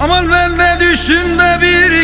Aman ben de düşsün de bir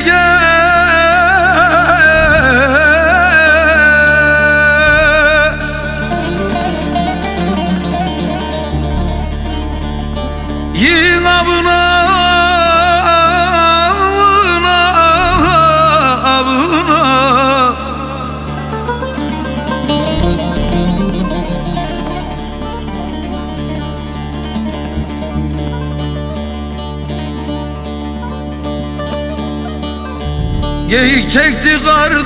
Geyik çekti kardeş.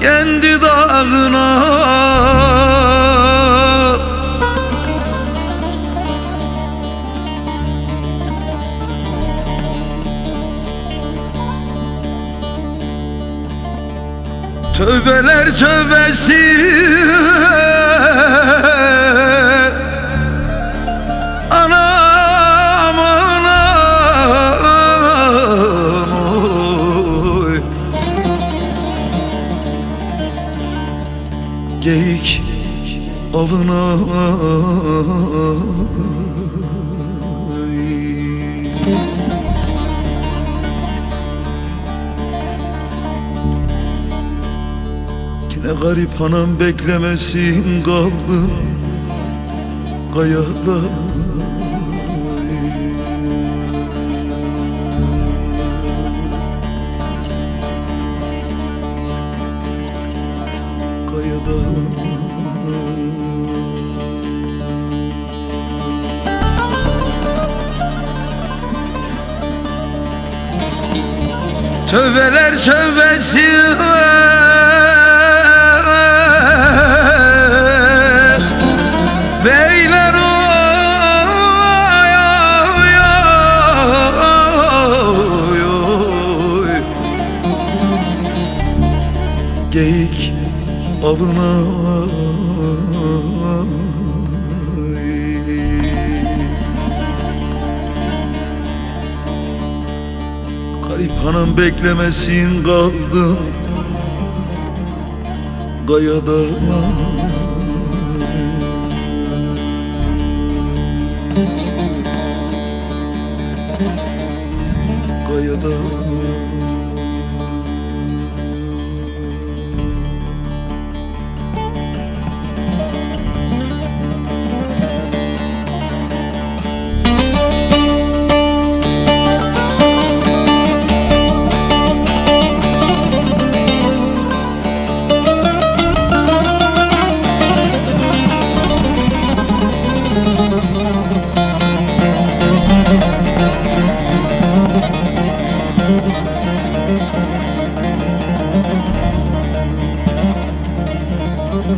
Kendi dağına. Tövbeler tövbesi avına Yine garip anam beklemesin kaldım Kayada Kayada Tövbeler tövbesi Beyler oy. Geyik avına hanım beklemesin kaldım. Kayada Kayada Aman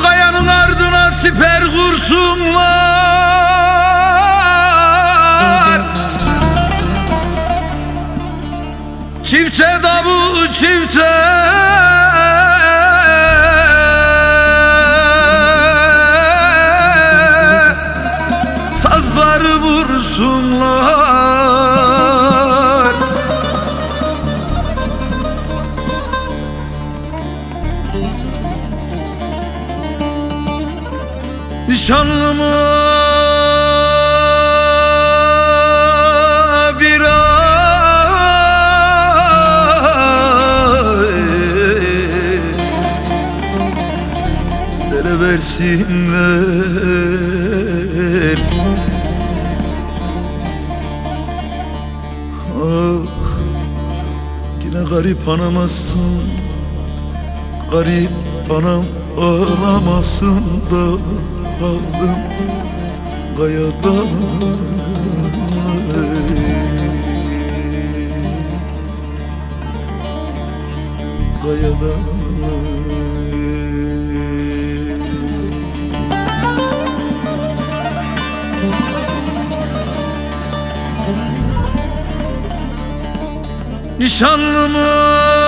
kayanın ardına siper kursunlar. Çifte davul çifte Nişanlımı bir ay Dere versinler. Ah Yine garip anamazsın Garip anam ağlamasın da kaldım Kayada Kayada Nişanlımı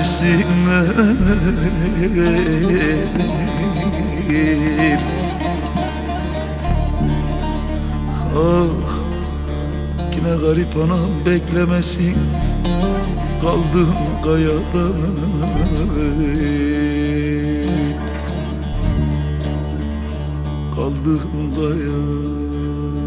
versinler Ah yine garip anam beklemesin Kaldım kayada. Kaldım kayada.